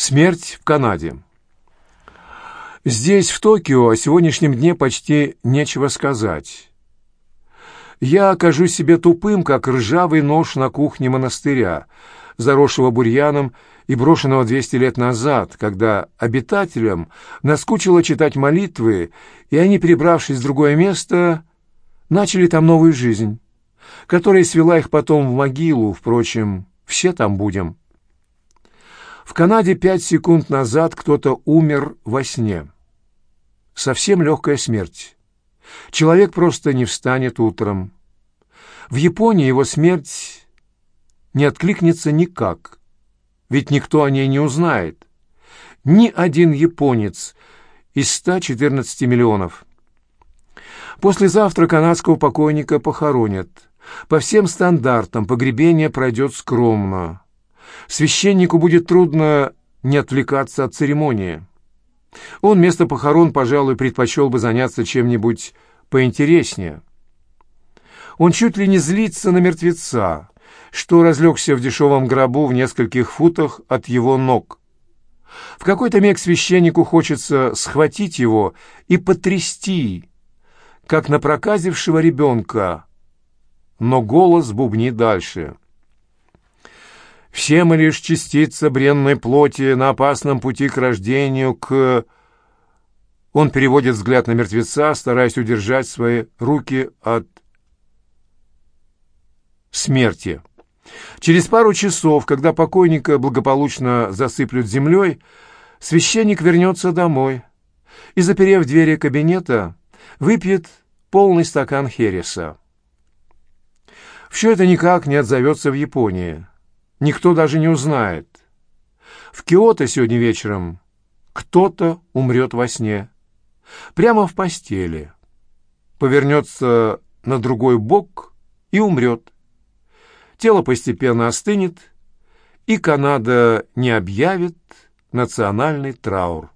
Смерть в Канаде. Здесь, в Токио, о сегодняшнем дне почти нечего сказать. Я окажусь себе тупым, как ржавый нож на кухне монастыря, заросшего бурьяном и брошенного 200 лет назад, когда обитателям наскучило читать молитвы, и они, перебравшись в другое место, начали там новую жизнь, которая свела их потом в могилу, впрочем, все там будем. В Канаде пять секунд назад кто-то умер во сне. Совсем легкая смерть. Человек просто не встанет утром. В Японии его смерть не откликнется никак, ведь никто о ней не узнает. Ни один японец из 114 миллионов. Послезавтра канадского покойника похоронят. По всем стандартам погребение пройдет скромно. Священнику будет трудно не отвлекаться от церемонии. Он вместо похорон, пожалуй, предпочел бы заняться чем-нибудь поинтереснее. Он чуть ли не злится на мертвеца, что разлегся в дешевом гробу в нескольких футах от его ног. В какой-то миг священнику хочется схватить его и потрясти, как напроказившего ребенка, но голос бубнит дальше — мы лишь частица бренной плоти на опасном пути к рождению, к... Он переводит взгляд на мертвеца, стараясь удержать свои руки от смерти. Через пару часов, когда покойника благополучно засыплют землей, священник вернется домой и, заперев двери кабинета, выпьет полный стакан хереса. Все это никак не отзовется в Японии. Никто даже не узнает. В Киото сегодня вечером кто-то умрет во сне. Прямо в постели. Повернется на другой бок и умрет. Тело постепенно остынет, и Канада не объявит национальный траур.